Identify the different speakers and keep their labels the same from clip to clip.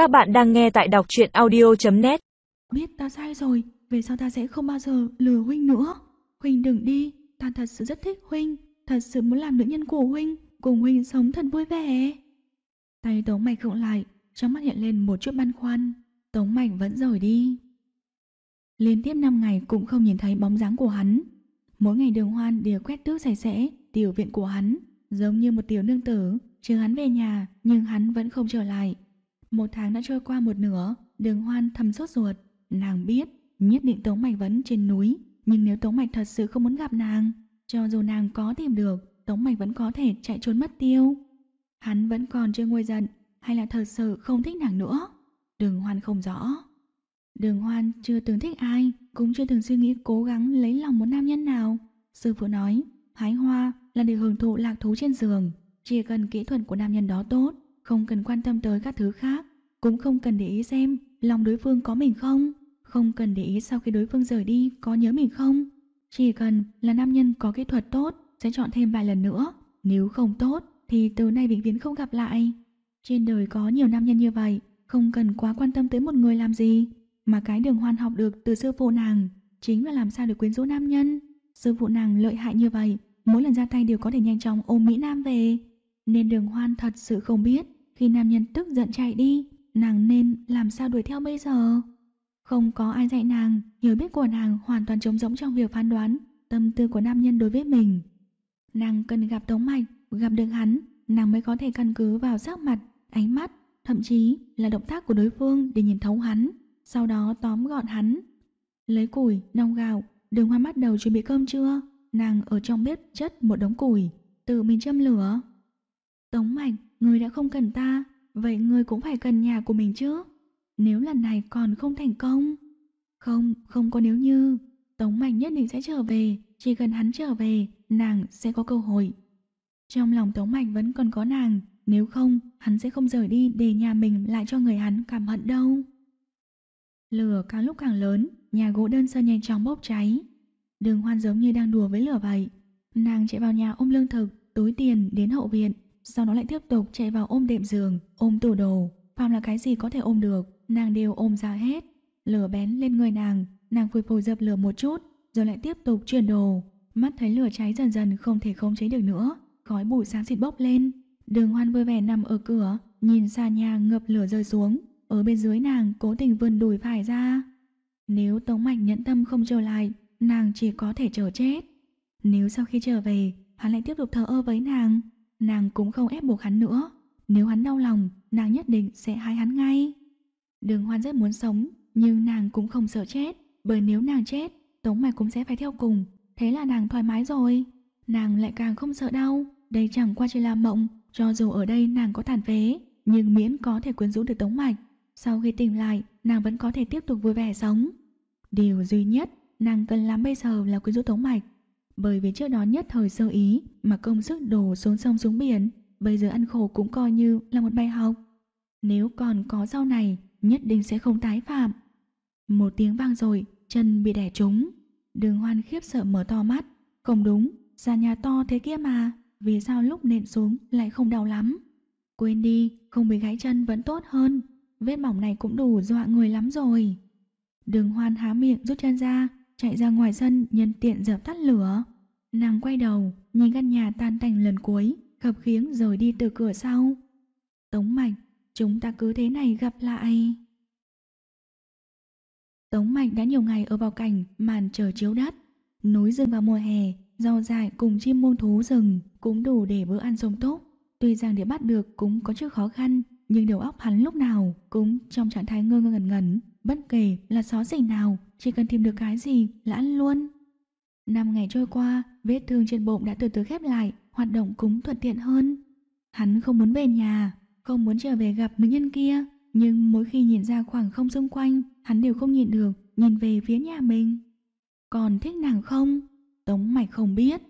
Speaker 1: Các bạn đang nghe tại đọc truyện audio.net
Speaker 2: Biết ta sai rồi, về sau ta sẽ không bao giờ lừa Huynh nữa. Huynh đừng đi, ta thật sự rất thích Huynh, thật sự muốn làm nữ nhân của Huynh, cùng Huynh sống thật vui vẻ. Tay Tống Mạch khựng lại, trong mắt hiện lên một chút băn khoăn. Tống Mạch vẫn rời đi. Liên tiếp 5 ngày cũng không nhìn thấy bóng dáng của hắn. Mỗi ngày đường hoan đều quét tước sạch sẽ tiểu viện của hắn, giống như một tiểu nương tử, chờ hắn về nhà nhưng hắn vẫn không trở lại. Một tháng đã trôi qua một nửa, đường hoan thầm sốt ruột. Nàng biết, nhất định Tống Mạch vẫn trên núi, nhưng nếu Tống Mạch thật sự không muốn gặp nàng, cho dù nàng có tìm được, Tống Mạch vẫn có thể chạy trốn mất tiêu. Hắn vẫn còn chưa nguôi giận, hay là thật sự không thích nàng nữa? Đường hoan không rõ. Đường hoan chưa từng thích ai, cũng chưa từng suy nghĩ cố gắng lấy lòng một nam nhân nào. Sư phụ nói, hái hoa là để hưởng thụ lạc thú trên giường. Chỉ cần kỹ thuật của nam nhân đó tốt, không cần quan tâm tới các thứ khác, cũng không cần để ý xem lòng đối phương có mình không, không cần để ý sau khi đối phương rời đi có nhớ mình không. Chỉ cần là nam nhân có kỹ thuật tốt sẽ chọn thêm vài lần nữa, nếu không tốt thì từ nay vĩnh viễn không gặp lại. Trên đời có nhiều nam nhân như vậy, không cần quá quan tâm tới một người làm gì, mà cái đường hoan học được từ sư phụ nàng chính là làm sao để quyến rũ nam nhân. Sư phụ nàng lợi hại như vậy, mỗi lần ra tay đều có thể nhanh chóng ôm Mỹ Nam về. Nên đường hoan thật sự không biết khi nam nhân tức giận chạy đi, nàng nên làm sao đuổi theo bây giờ. Không có ai dạy nàng, hiểu biết của nàng hoàn toàn trống rỗng trong việc phán đoán tâm tư của nam nhân đối với mình. Nàng cần gặp Tống Mạch, gặp được hắn, nàng mới có thể căn cứ vào sắc mặt, ánh mắt, thậm chí là động tác của đối phương để nhìn thấu hắn, sau đó tóm gọn hắn. Lấy củi, nong gạo, đường hoa bắt đầu chuẩn bị cơm trưa, nàng ở trong bếp chất một đống củi, tự mình châm lửa. Tống Mạch, người đã không cần ta, vậy người cũng phải cần nhà của mình chứ. Nếu lần này còn không thành công. Không, không có nếu như. Tống Mạch nhất định sẽ trở về, chỉ cần hắn trở về, nàng sẽ có cơ hội. Trong lòng Tống Mạch vẫn còn có nàng, nếu không, hắn sẽ không rời đi để nhà mình lại cho người hắn cảm hận đâu. Lửa càng lúc càng lớn, nhà gỗ đơn sơ nhanh chóng bốc cháy. Đường hoan giống như đang đùa với lửa vậy. Nàng chạy vào nhà ôm lương thực, túi tiền đến hậu viện, sau đó lại tiếp tục chạy vào ôm đệm giường, ôm tủ đồ. Phàm là cái gì có thể ôm được, nàng đều ôm ra hết. Lửa bén lên người nàng, nàng phủi phủi dập lửa một chút, rồi lại tiếp tục chuyển đồ. Mắt thấy lửa cháy dần dần không thể khống chế được nữa, khói bụi sáng xịt bốc lên. Đường hoan vui vẻ nằm ở cửa, nhìn xa nhà ngập lửa rơi xuống, ở bên dưới nàng cố tình vươn đùi phải ra. Nếu Tống Mạch nhẫn tâm không trở lại, nàng chỉ có thể chờ chết. Nếu sau khi trở về, hắn lại tiếp tục thờ ơ với nàng, nàng cũng không ép buộc hắn nữa. Nếu hắn đau lòng, nàng nhất định sẽ hái hắn ngay. Đường Hoan rất muốn sống, nhưng nàng cũng không sợ chết, bởi nếu nàng chết, Tống Mạch cũng sẽ phải theo cùng, thế là nàng thoải mái rồi. Nàng lại càng không sợ đau, đây chẳng qua chỉ là mộng, cho dù ở đây nàng có tàn phế, nhưng miễn có thể quyến rũ được Tống Mạch, sau khi tỉnh lại, nàng vẫn có thể tiếp tục vui vẻ sống. Điều duy nhất nàng cần làm bây giờ là quyến rũ Tống Mạch, bởi vì trước đó nhất thời sơ ý mà công sức đổ xuống sông xuống biển, bây giờ ăn khổ cũng coi như là một bài học. Nếu còn có sau này, nhất định sẽ không tái phạm. Một tiếng vang rồi, chân bị đẻ trúng. Đường hoan khiếp sợ mở to mắt. Không đúng, ra nhà to thế kia mà, vì sao lúc nện xuống lại không đau lắm. Quên đi, không bị gãy chân vẫn tốt hơn. Vết mỏng này cũng đủ dọa người lắm rồi. Đường hoan há miệng rút chân ra, chạy ra ngoài sân nhân tiện dập tắt lửa. Nàng quay đầu, nhìn căn nhà tan tành lần cuối, khập khiếng rồi đi từ cửa sau. Tống mạch, chúng ta cứ thế này gặp lại. Tống mạch đã nhiều ngày ở vào cảnh màn trời chiếu đất. Núi rừng vào mùa hè, rau dại cùng chim muôn thú rừng cũng đủ để bữa ăn sống tốt. Tuy rằng để bắt được cũng có chút khó khăn, nhưng đầu óc hắn lúc nào cũng trong trạng thái ngơ ngơ ngẩn ngẩn, bất kể là xó gì nào, chỉ cần tìm được cái gì là ăn luôn. Năm ngày trôi qua, vết thương trên bụng đã từ từ khép lại, hoạt động cũng thuận tiện hơn. Hắn không muốn về nhà, không muốn trở về gặp nữ nhân kia, nhưng mỗi khi nhìn ra khoảng không xung quanh, hắn đều không nhìn được, nhìn về phía nhà mình. Còn thích nàng không? Tống mạch không biết.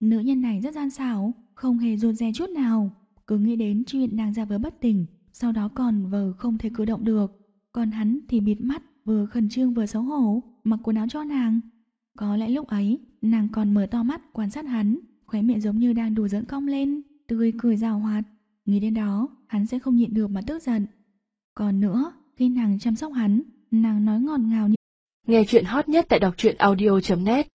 Speaker 2: Nữ nhân này rất gian xảo, không hề rụt rè chút nào, cứ nghĩ đến chuyện nàng ra vờ bất tỉnh, sau đó còn vờ không thể cử động được. Còn hắn thì bịt mắt, vừa khẩn trương vừa xấu hổ, mặc quần áo cho nàng. Có lẽ lúc ấy, nàng còn mở to mắt quan sát hắn, khóe miệng giống như đang đùa giỡn cong lên, tươi cười rào hoạt. Nghĩ đến đó, hắn sẽ không nhịn được mà tức giận. Còn nữa, khi nàng chăm sóc hắn, nàng nói ngọt ngào như
Speaker 1: Nghe chuyện hot nhất tại đọc truyện audio.net